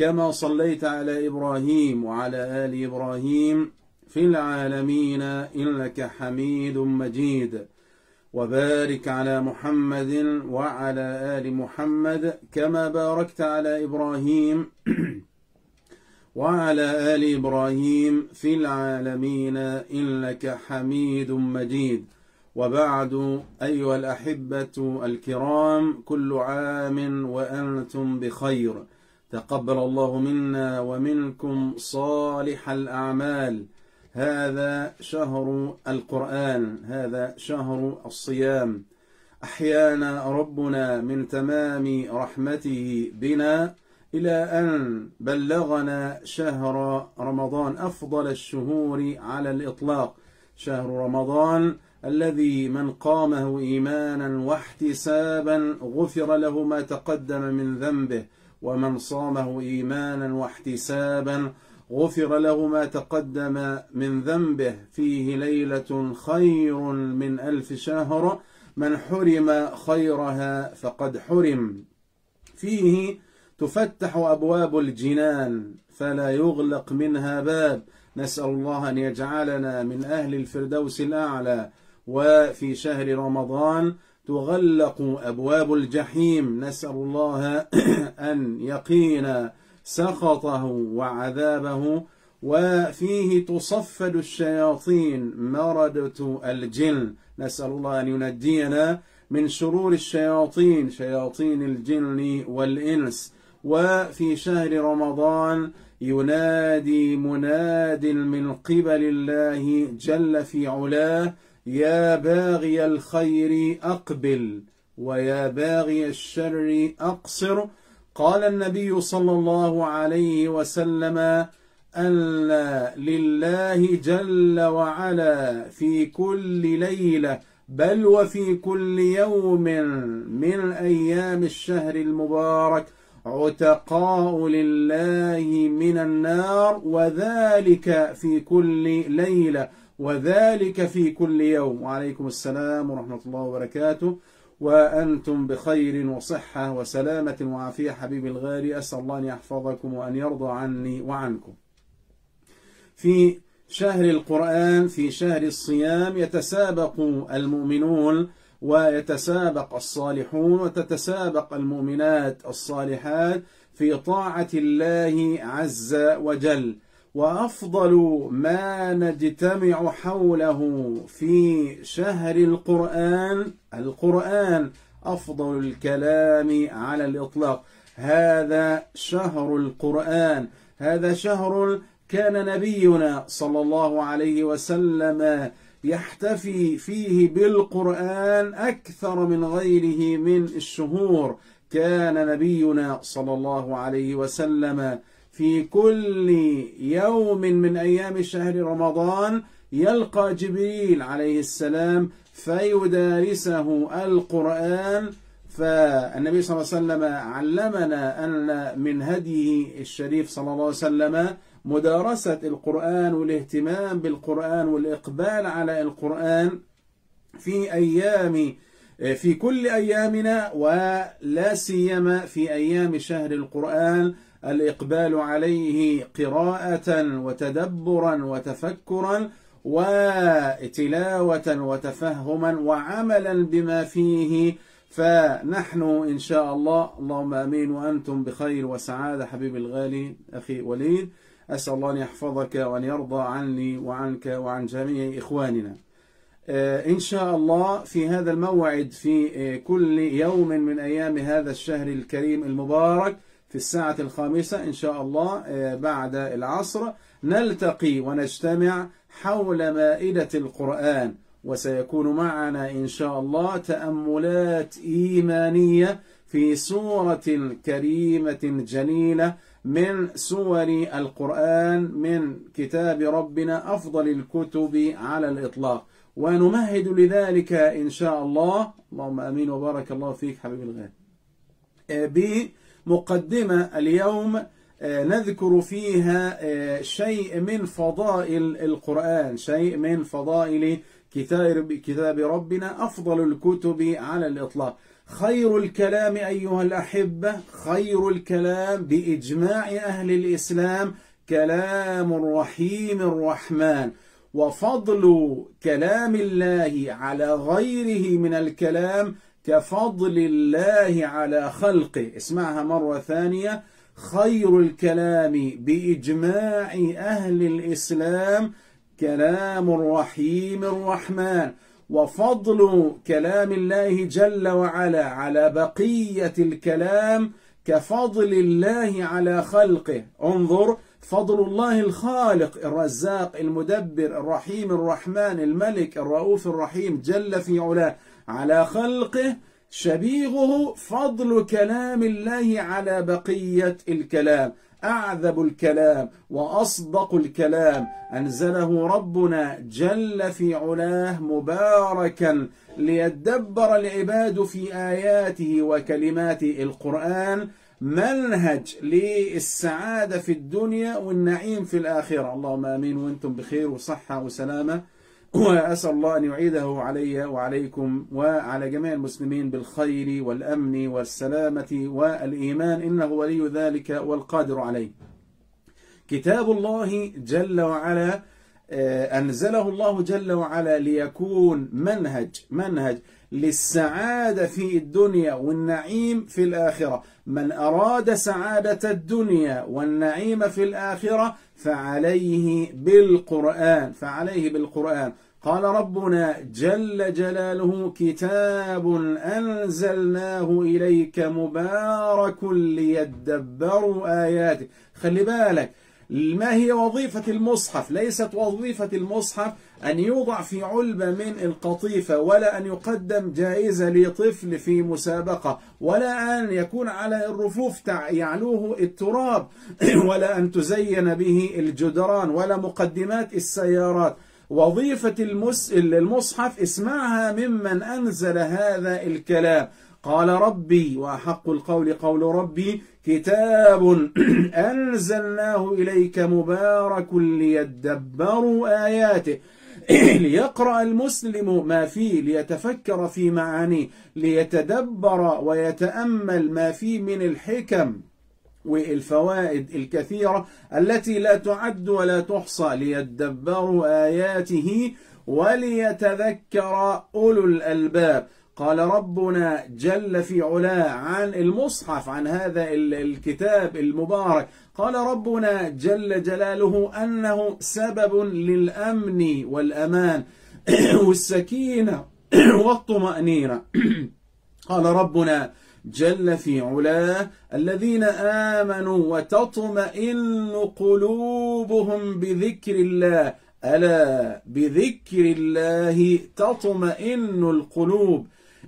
كما صليت على إبراهيم وعلى آل إبراهيم في العالمين إنك حميد مجيد. وبارك على محمد وعلى آل محمد كما باركت على إبراهيم وعلى آل إبراهيم في العالمين إنك حميد مجيد. وبعد أيها الأحبة الكرام كل عام وأنتم بخير. تقبل الله منا ومنكم صالح الأعمال. هذا شهر القرآن هذا شهر الصيام. أحيانا ربنا من تمام رحمته بنا إلى أن بلغنا شهر رمضان أفضل الشهور على الإطلاق. شهر رمضان الذي من قامه إيمانا واحتسابا غفر له ما تقدم من ذنبه. ومن صامه إيمانا واحتسابا غفر له ما تقدم من ذنبه. فيه ليلة خير من ألف شهر. من حرم خيرها فقد حرم. فيه تفتح أبواب الجنان فلا يغلق منها باب. نسأل الله أن يجعلنا من أهل الفردوس الأعلى. وفي شهر رمضان تغلق أبواب الجحيم. نسأل الله أن يقينا سخطه وعذابه وفيه تصفد الشياطين مردة الجن. نسأل الله أن ينجينا من شرور الشياطين شياطين الجن والإنس. وفي شهر رمضان ينادي مناد من قبل الله جل في علاه يا باغي الخير أقبل ويا باغي الشر أقصر. قال النبي صلى الله عليه وسلم أن لله جل وعلا في كل ليلة بل وفي كل يوم من أيام الشهر المبارك عتقاء لله من النار وذلك في كل ليلة. وذلك في كل يوم. وعليكم السلام ورحمة الله وبركاته. وأنتم بخير وصحة وسلامة وعافية حبيبي الغالي. أسأل الله أن يحفظكم وأن يرضى عني وعنكم. في شهر القرآن في شهر الصيام يتسابق المؤمنون ويتسابق الصالحون وتتسابق المؤمنات الصالحات في طاعة الله عز وجل. وأفضل ما نجتمع حوله في شهر القرآن. القرآن أفضل الكلام على الإطلاق. هذا شهر القرآن. هذا شهر كان نبينا صلى الله عليه وسلم يحتفي فيه بالقرآن أكثر من غيره من الشهور. كان نبينا صلى الله عليه وسلم في كل يوم من أيام شهر رمضان يلقى جبريل عليه السلام فيدارسه القرآن. فالنبي صلى الله عليه وسلم علمنا أن من هديه الشريف صلى الله عليه وسلم مدارسة القرآن والاهتمام بالقرآن والإقبال على القرآن في أيام في كل أيامنا ولا سيما في أيام شهر القرآن. الإقبال عليه قراءة وتدبرا وتفكرا وتلاوة وتفهما وعملا بما فيه. فنحن إن شاء الله اللهم أمين وأنتم بخير وسعادة حبيبي الغالي أخي وليد. أسأل الله أن يحفظك وأن يرضى عني وعنك وعن جميع إخواننا. إن شاء الله في هذا الموعد في كل يوم من أيام هذا الشهر الكريم المبارك في الساعة الخامسة إن شاء الله بعد العصر نلتقي ونجتمع حول مائدة القرآن وسيكون معنا إن شاء الله تأملات إيمانية في سورة كريمة جليلة من سور القرآن من كتاب ربنا أفضل الكتب على الإطلاق. ونمهد لذلك إن شاء الله. اللهم أمين وبارك الله فيك حبيبي الغالي بمقدمة اليوم نذكر فيها شيء من فضائل القرآن شيء من فضائل كتاب ربنا أفضل الكتب على الإطلاق. خير الكلام أيها الأحبة خير الكلام بإجماع أهل الإسلام كلام الرحيم الرحمن. وفضل كلام الله على غيره من الكلام كفضل الله على خلقه. اسمعها مرة ثانية. خير الكلام بإجماع أهل الإسلام. كلام الرحيم الرحمن. وفضل كلام الله جل وعلا على بقية الكلام كفضل الله على خلقه. انظر فضل الله الخالق الرزاق المدبر الرحيم الرحمن الملك الرؤوف الرحيم جل في علاه على خلقه شبيهه فضل كلام الله على بقية الكلام أعذب الكلام وأصدق الكلام. أنزله ربنا جل في علاه مباركا ليدبر العباد في آياته وكلمات القرآن منهج للسعادة في الدنيا والنعيم في الآخرة. اللهم آمين. وأنتم بخير وصحة وسلامة. وأسأل الله أن يعيده علي وعليكم وعلى جميع المسلمين بالخير والأمن والسلامة والإيمان. إنه ولي ذلك والقادر عليه. كتاب الله جل وعلا أنزله الله جل وعلا ليكون منهج منهج للسعادة في الدنيا والنعيم في الآخرة. من أراد سعادة الدنيا والنعيم في الآخرة فعليه بالقرآن فعليه بالقرآن. قال ربنا جل جلاله كتاب أنزلناه إليك مبارك ليدبروا آياته. خلي بالك ما هي وظيفة المصحف؟ ليست وظيفة المصحف أن يوضع في علبة من القطيفة ولا أن يقدم جائزة لطفل في مسابقة ولا أن يكون على الرفوف يعلوه التراب ولا أن تزين به الجدران ولا مقدمات السيارات. وظيفة المصحف اسمعها ممن أنزل هذا الكلام. قال ربي وأحق القول قول ربي كتاب أنزلناه إليك مبارك ليدبروا آياته ليقرأ المسلم ما فيه ليتفكر في معانيه ليتدبر ويتأمل ما فيه من الحكم والفوائد الكثيرة التي لا تعد ولا تحصى ليدبروا آياته وليتذكر أولو الألباب. قال ربنا جل في علاه عن المصحف عن هذا الكتاب المبارك. قال ربنا جل جلاله أنه سبب للأمن والأمان والسكينة والطمأنينة. قال ربنا جل في علاه الذين آمنوا وتطمئن قلوبهم بذكر الله. ألا بذكر الله تطمئن القلوب.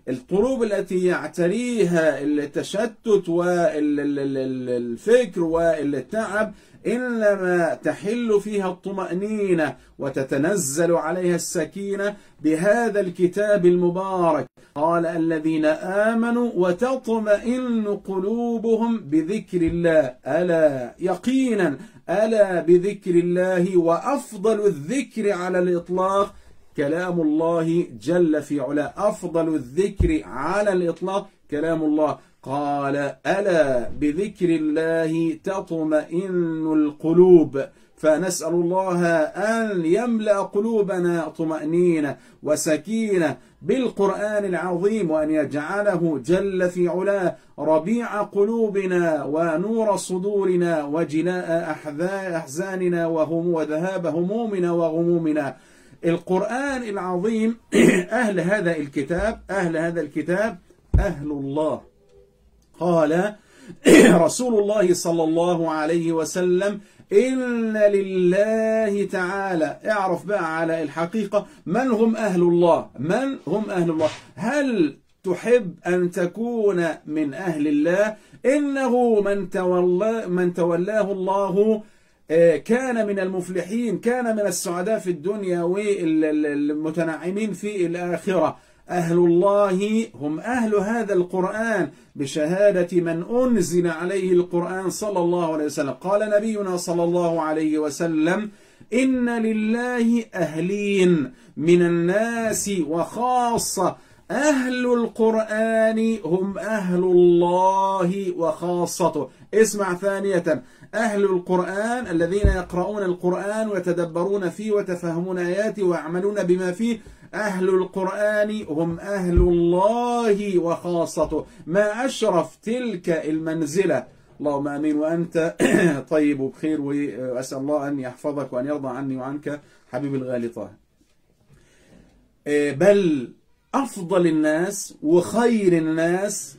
القلوب التي يعتريها التشتت والفكر والتعب إنما تحل فيها الطمأنينة وتتنزل عليها السكينة بهذا الكتاب المبارك. قال الذين آمنوا وتطمئن قلوبهم بذكر الله. ألا يقينا ألا بذكر الله وأفضل الذكر على الإطلاق. كلام الله جل في علا أفضل الذكر على الإطلاق كلام الله. قال ألا بذكر الله تطمئن القلوب. فنسأل الله أن يملأ قلوبنا طمأنينة وسكينة بالقرآن العظيم وأن يجعله جل في علاه ربيع قلوبنا ونور صدورنا وجلاء أحزاننا وهم وذهاب همومنا وغمومنا. القرآن العظيم أهل هذا الكتاب أهل هذا الكتاب أهل الله. قال رسول الله صلى الله عليه وسلم إن لله تعالى. اعرف بقى على الحقيقة من هم أهل الله؟ من هم أهل الله؟ هل تحب أن تكون من أهل الله؟ إنه من, تولى من تولاه الله كان من المفلحين كان من السعداء في الدنيا والمتنعمين في الآخرة. أهل الله هم أهل هذا القرآن بشهادة من أنزل عليه القرآن صلى الله عليه وسلم. قال نبينا صلى الله عليه وسلم إن لله أهلين من الناس وخاصة أهل القرآن هم أهل الله وخاصته. اسمع ثانية. أهل القرآن الذين يقرؤون القرآن ويتدبرون فيه وتفهمون آياته ويعملون بما فيه أهل القرآن هم أهل الله وخاصته. ما أشرف تلك المنزلة. اللهم آمين. وأنت طيب وبخير وأسأل الله أن يحفظك وأن يرضى عني وعنك حبيب الغالي طه. بل أفضل الناس وخير الناس.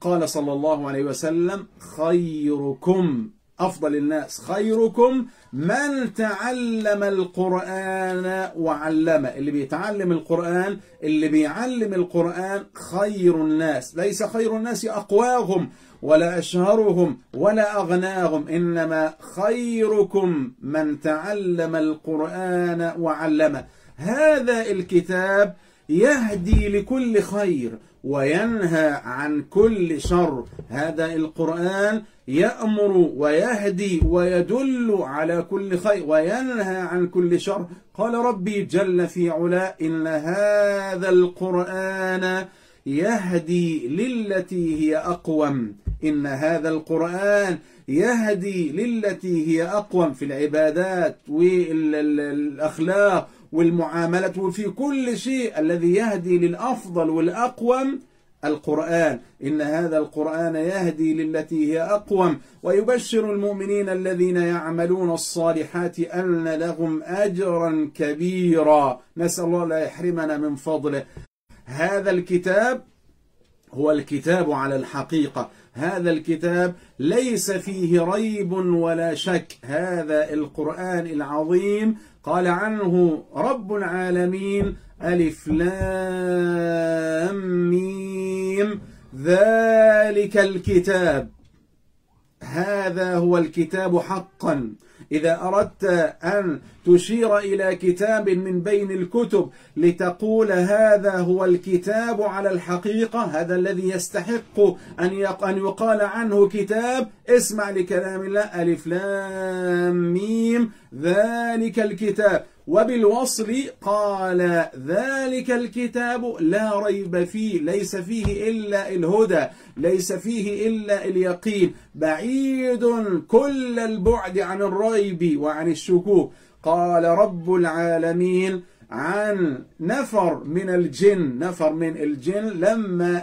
قال صلى الله عليه وسلم خيركم أفضل الناس خيركم من تعلم القرآن وعلمه. اللي بيتعلم القرآن اللي بيعلم القرآن خير الناس. ليس خير الناس أقواهم ولا أشهرهم ولا أغناهم إنما خيركم من تعلم القرآن وعلمه. هذا الكتاب يهدي لكل خير وينهى عن كل شر. هذا القرآن يأمر ويهدي ويدل على كل خير وينهى عن كل شر. قال ربي جل في علا إن هذا القرآن يهدي للتي هي أقوم. إن هذا القرآن يهدي للتي هي أقوم في العبادات والأخلاق والمعاملة وفي كل شيء الذي يهدي للأفضل والأقوم القرآن. إن هذا القرآن يهدي للتي هي أقوم ويبشر المؤمنين الذين يعملون الصالحات أن لهم أجرا كبيرا. نسأل الله لا يحرمنا من فضله. هذا الكتاب هو الكتاب على الحقيقة. هذا الكتاب ليس فيه ريب ولا شك. هذا القرآن العظيم. قال عنه رب العالمين ألف لام ميم. ذلك الكتاب. هذا هو الكتاب حقا. إذا أردت أن تشير إلى كتاب من بين الكتب لتقول هذا هو الكتاب على الحقيقة هذا الذي يستحق أن يقال عنه كتاب اسمع لكلام الله ألف لام ميم ذلك الكتاب. وبالوصل قال ذلك الكتاب لا ريب فيه ليس فيه إلا الهدى ليس فيه إلا اليقين. بعيد كل البعد عن الريب وعن الشكوك. قال رب العالمين عن نفر من الجن نفر من الجن لما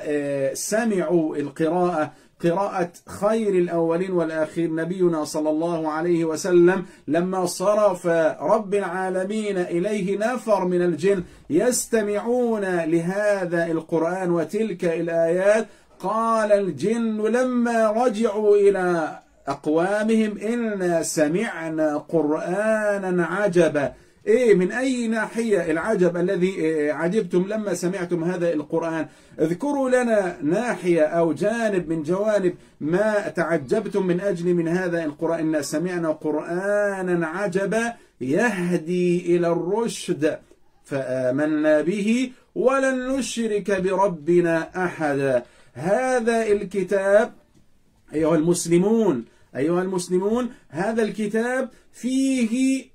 سمعوا القراءة قراءة خير الأولين والآخرين نبينا صلى الله عليه وسلم لما صرف رب العالمين إليه نفر من الجن يستمعون لهذا القرآن وتلك الآيات. قال الجن لما رجعوا إلى أقوامهم إنا سمعنا قرآنا عجبا. إيه من أي ناحية العجب الذي عجبتم لما سمعتم هذا القرآن؟ اذكروا لنا ناحية أو جانب من جوانب ما تعجبتم من أجل من هذا القرآن. إنا سمعنا قرآنا عجبا يهدي إلى الرشد فآمنا به ولن نشرك بربنا أحدا. هذا الكتاب أيها المسلمون أيها المسلمون هذا الكتاب فيه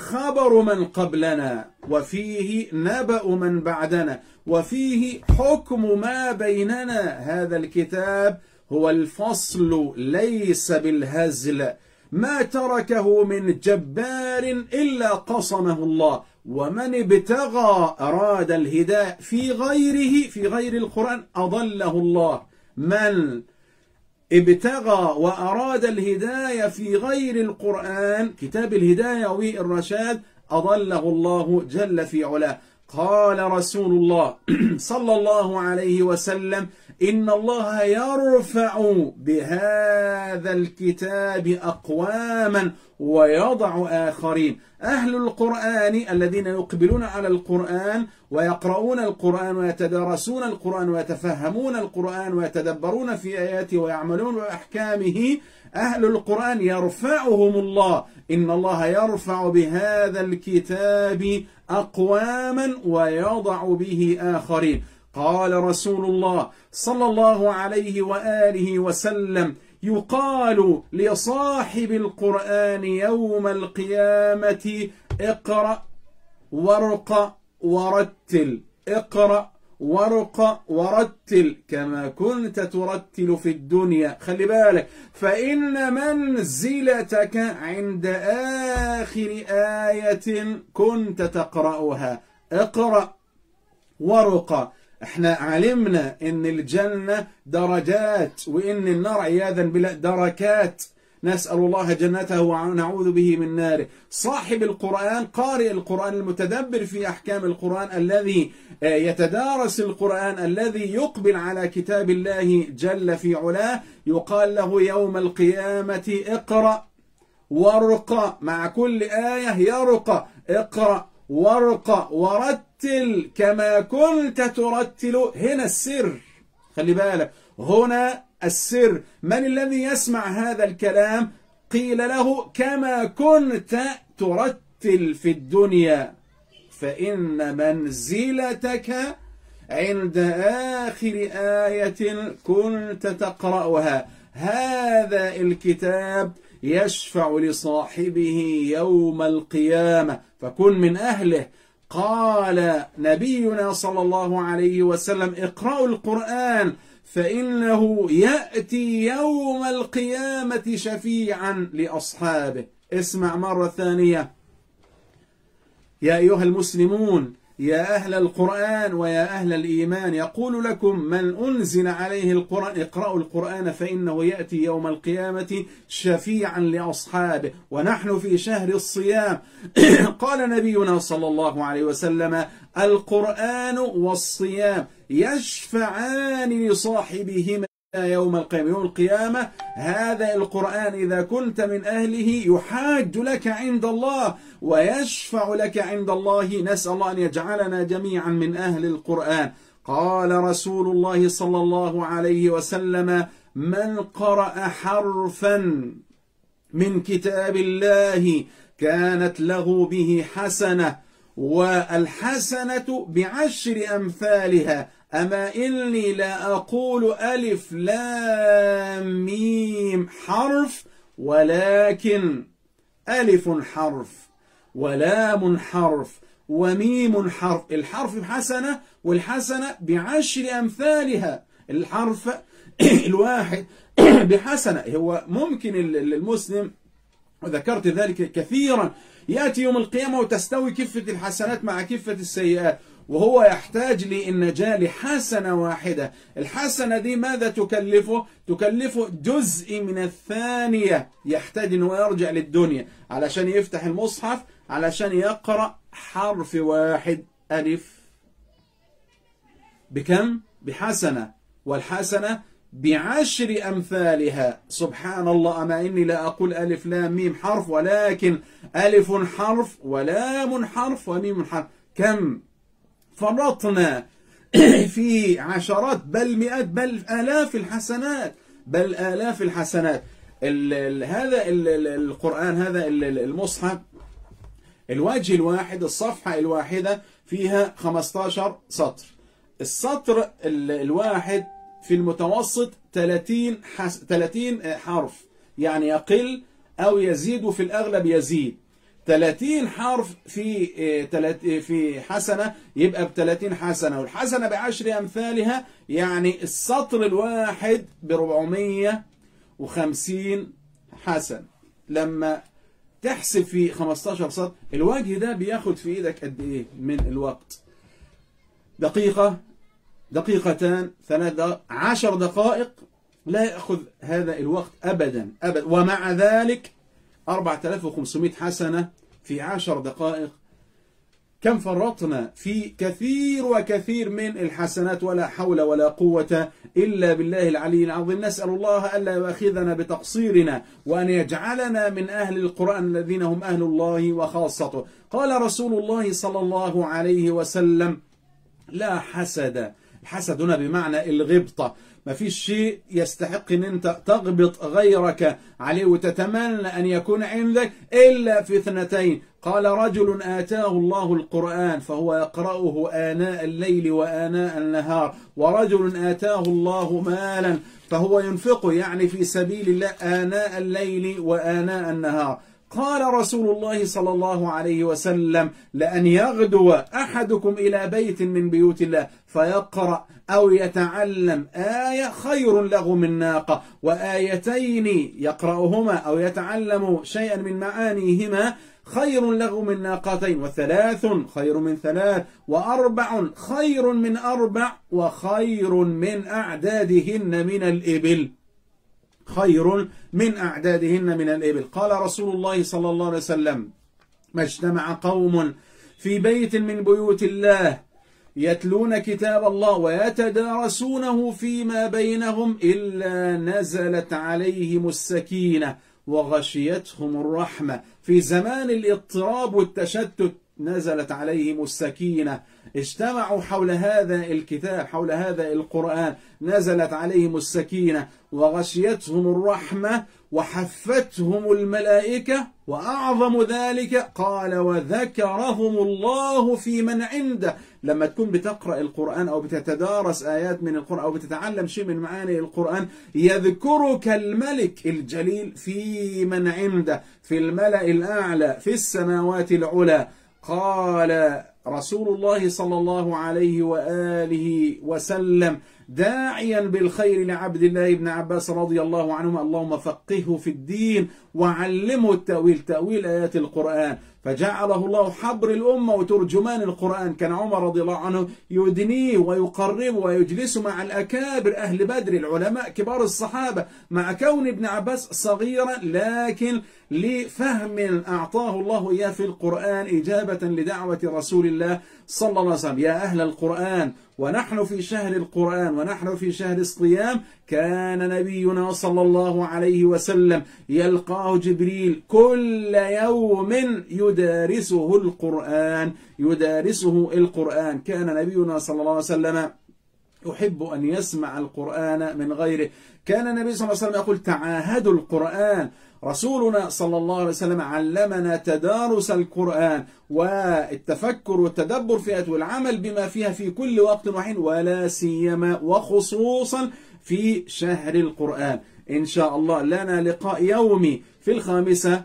خبر من قبلنا وفيه نبأ من بعدنا وفيه حكم ما بيننا. هذا الكتاب هو الفصل ليس بالهزل. ما تركه من جبار إلا قصمه الله. ومن ابتغى أراد الهداية في غيره في غير القرآن أضله الله. من؟ ابتغى وأراد الهداية في غير القرآن كتاب الهداية والرشاد أضله الله جل في علاه. قال رسول الله صلى الله عليه وسلم إن الله يرفع بهذا الكتاب أقواما ويضع آخرين. أهل القرآن الذين يقبلون على القرآن ويقرؤون القرآن ويتدارسون القرآن ويتفهمون القرآن ويتدبرون في آياته ويعملون بأحكامه. أهل القرآن يرفعهم الله. إن الله يرفع بهذا الكتاب أقواما ويضع به آخرين. قال رسول الله صلى الله عليه وآله وسلم يقال لصاحب القرآن يوم القيامة اقرأ ورق ورتل. اقرأ ورق ورتل كما كنت ترتل في الدنيا. خلي بالك. فإن منزلتك عند آخر آية كنت تقرأها. اقرأ ورق. إحنا علمنا إن الجنة درجات وإن النار عياذا بالله دركات. نسأل الله جنته ونعوذ به من ناره. صاحب القرآن قارئ القرآن المتدبر في أحكام القرآن الذي يتدارس القرآن الذي يقبل على كتاب الله جل في علاه يقال له يوم القيامة اقرأ وارق. مع كل آية يرق. اقرأ وارق. ورتل كما كنت ترتل. هنا السر. خلي بالك. هنا السر. من الذي يسمع هذا الكلام؟ قيل له كما كنت ترتل في الدنيا فإن منزلتك عند آخر آية كنت تقرأها. هذا الكتاب يشفع لصاحبه يوم القيامة. فكن من أهله. قال نبينا صلى الله عليه وسلم اقرأوا القرآن. فإنه يأتي يوم القيامة شفيعا لأصحابه. اسمع مرة ثانية. يا أيها المسلمون يا أهل القرآن ويا أهل الإيمان يقول لكم من أنزل عليه القرآن اقرأوا القرآن فإنه يأتي يوم القيامة شفيعا لأصحابه. ونحن في شهر الصيام. قال نبينا صلى الله عليه وسلم القرآن والصيام يشفعان لصاحبهما. يوم القيامة يوم القيامة. هذا القرآن إذا كنت من أهله يحاج لك عند الله ويشفع لك عند الله. نسأل الله أن يجعلنا جميعا من أهل القرآن. قال رسول الله صلى الله عليه وسلم من قرأ حرفا من كتاب الله كانت له به حسنة والحسنة بعشر أمثالها. أما إني لا أقول ألف لام ميم حرف ولكن ألف حرف ولام حرف وميم حرف. الحرف بحسنة والحسنة بعشر أمثالها. الحرف الواحد بحسنة. هو ممكن المسلم وذكرت ذلك كثيرا يأتي يوم القيامة وتستوي كفة الحسنات مع كفة السيئات. وهو يحتاج للنجاة لحسنة واحدة. الحسنة دي ماذا تكلفه؟ تكلفه جزء من الثانية يحتاج أنه يرجع للدنيا. علشان يفتح المصحف علشان يقرأ حرف واحد ألف. بكم؟ بحسنة. والحسنة بعشر أمثالها. سبحان الله أما إني لا أقول ألف لام ميم حرف ولكن ألف حرف ولام حرف وميم حرف. كم؟ فرطنا في عشرات بل مئات بل آلاف الحسنات بل آلاف الحسنات. ال ال هذا ال القرآن هذا المصحف الوجه الواحد الصفحة الواحدة فيها 15 سطر. السطر الواحد في المتوسط 30 حس 30 حرف يعني يقل أو يزيد وفي الأغلب يزيد. 30 حرف في في حسنة يبقى ب 30 حسنة. والحسنة بعشر أمثالها يعني السطر الواحد ب 450 حسن. لما تحسب في 15 سطر الوجه ده بياخد في إيدك قد إيه؟ من الوقت. دقيقة دقيقتان ثلاث دقائق عشر دقائق لا يأخذ هذا الوقت أبدا أبدا. ومع ذلك 4500 حسنة في عشر دقائق. كم فرطنا في كثير وكثير من الحسنات ولا حول ولا قوة إلا بالله العلي العظيم. نسأل الله ألا يؤاخذنا بتقصيرنا وأن يجعلنا من أهل القرآن الذين هم أهل الله وخاصته. قال رسول الله صلى الله عليه وسلم لا حسد. الحسد هنا بمعنى الغبطة. فيش شيء يستحق إن أنت تغبط غيرك عليه وتتمنى أن يكون عندك إلا في اثنتين. قال رجل آتاه الله القرآن فهو يقرأه آناء الليل وآناء النهار. ورجل آتاه الله مالا فهو ينفقه يعني في سبيل الله آناء الليل وآناء النهار. قال رسول الله صلى الله عليه وسلم لأن يغدو أحدكم إلى بيت من بيوت الله فيقرأ أو يتعلم آية خير له من ناقة وآيتين يقرأهما أو يتعلم شيئا من معانيهما خير له من ناقتين وثلاث خير من ثلاث وأربع خير من أربع وخير من أعدادهن من الإبل. خير من أعدادهن من الإبل. قال رسول الله صلى الله عليه وسلم ما اجتمع قوم في بيت من بيوت الله يتلون كتاب الله ويتدارسونه فيما بينهم إلا نزلت عليهم السكينة وغشيتهم الرحمة. في زمان الإضطراب والتشتت نزلت عليهم السكينة. اجتمعوا حول هذا الكتاب حول هذا القرآن. نزلت عليهم السكينة. وغشيتهم الرحمة وحفتهم الملائكة وأعظم ذلك قال وذكرهم الله في من عنده. لما تكون بتقرأ القرآن أو بتتدارس آيات من القرآن أو بتتعلم شيء من معاني القرآن يذكرك الملك الجليل في من عنده في الملأ الأعلى في السماوات العلى. قال رسول الله صلى الله عليه وآله وسلم داعيا بالخير لعبد الله بن عباس رضي الله عنهما. اللهم فقهه في الدين وعلمه التأويل تأويل آيات القرآن. فجعله الله حبر الأمة وترجمان القرآن. كان عمر رضي الله عنه يدنيه ويقربه ويجلس مع الأكابر أهل بدر العلماء كبار الصحابة مع كون ابن عباس صغيرا لكن لفهم أعطاه الله إياه في القرآن إجابة لدعوة رسول الله صلى الله عليه وسلم. يا أهل القرآن ونحن في شهر القرآن ونحن في شهر الصيام كان نبينا صلى الله عليه وسلم يلقاه جبريل كل يوم يدارسه القرآن يدارسه القرآن. كان نبينا صلى الله عليه وسلم يحب أن يسمع القرآن من غيره. كان النبي صلى الله عليه وسلم يقول تعاهدوا القرآن. رسولنا صلى الله عليه وسلم علمنا تدارس القرآن والتفكر والتدبر فيها والعمل بما فيها في كل وقت وحين ولا سيما وخصوصا في شهر القرآن. إن شاء الله لنا لقاء يومي في الخامسة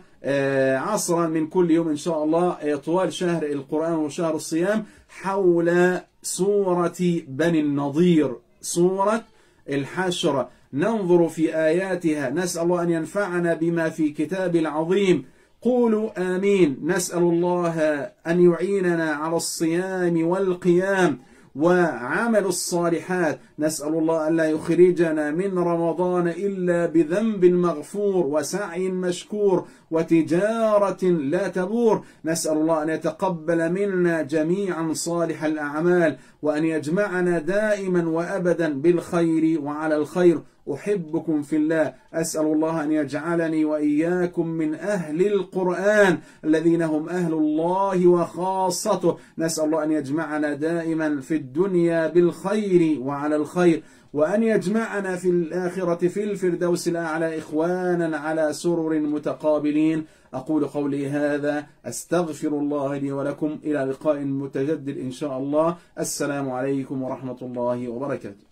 عصرا من كل يوم إن شاء الله طوال شهر القرآن وشهر الصيام حول سورة بني النضير سورة الحشر. ننظر في آياتها. نسأل الله أن ينفعنا بما في كتاب العظيم. قولوا آمين. نسأل الله أن يعيننا على الصيام والقيام وعمل الصالحات. نسأل الله أن لا يخرجنا من رمضان إلا بذنب مغفور وسعي مشكور وتجارة لا تبور. نسأل الله أن يتقبل منا جميعا صالح الأعمال وأن يجمعنا دائما وأبدا بالخير وعلى الخير. أحبكم في الله. أسأل الله أن يجعلني وإياكم من أهل القرآن الذين هم أهل الله وخاصته. نسأل الله أن يجمعنا دائما في الدنيا بالخير وعلى الخير وأن يجمعنا في الآخرة في الفردوس الأعلى إخوانا على سرر متقابلين. أقول قولي هذا أستغفر الله لي ولكم إلى لقاء متجدد إن شاء الله. السلام عليكم ورحمة الله وبركاته.